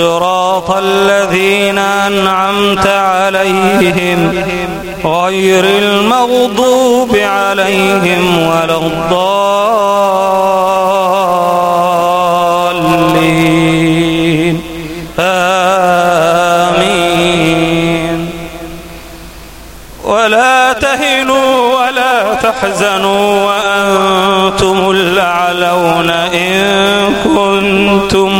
صراط الذين أنعمت عليهم غير المغضوب عليهم ولا الضالين. آمين. ولا تهنوا ولا تحزنوا وأنتم الأعلون إن كنتم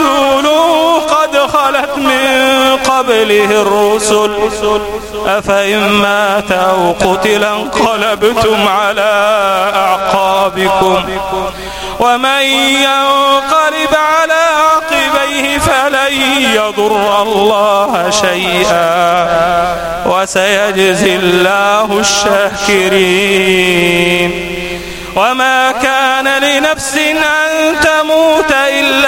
إلا رسول قد خلت من قبله الرسل. أفإن مات أو قتل انقلبتم على أعقابكم. ومن ينقلب على عقبيه فلن يضر الله شيئا. وسيجزي الله الشاكرين. وما كان لنفس أن تموت إلا